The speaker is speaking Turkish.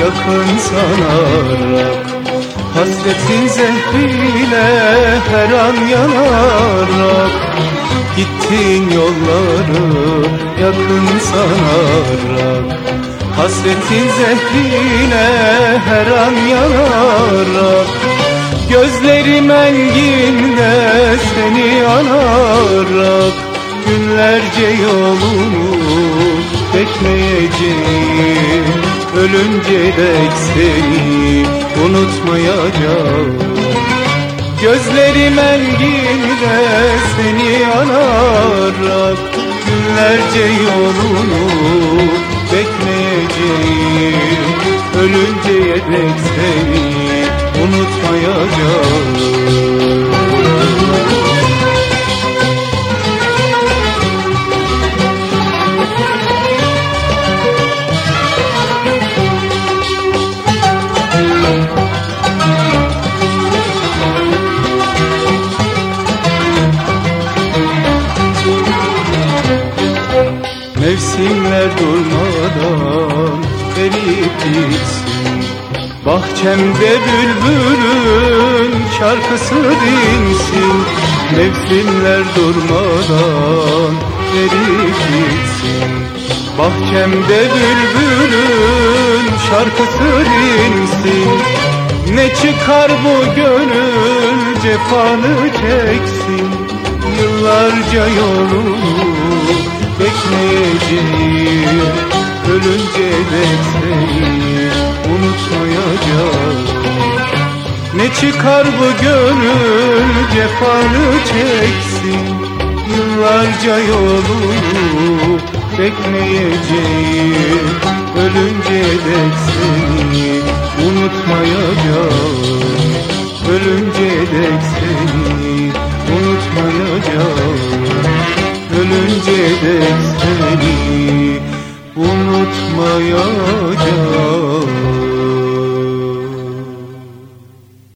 yakın sanarak. Hasretin zehriyle her an yanarak. Gittin yolları yakın sanarak. Hasretin zehriyle her an yanarak. Gözlerim enginde seni anarak. Günlerce yolunu bekleyeceğim Ölünce dek seni unutmayacağım. Gözlerim enginde seni anarak Günlerce yolunu bekleyeceğim. Ölünceye dek seni unutmayacağım Mevsimler durmadan eriyip gitsin. Bahçemde bülbülün şarkısı dinsin. Mevsimler durmadan eriyip gitsin. Bahçemde bülbülün şarkısı dinsin. Ne çıkar bu gönül cefanı çeksin. Yıllarca yolunu bekleyeceğim Ölünce dek seni unutmayacağım. Ne çıkar bu gönül cefanı çeksin. Yıllarca yolunu bekleyeceğim. Ölünce dek seni unutmayacağım. Ölünce dek seni unutmayacağım unutmayacağım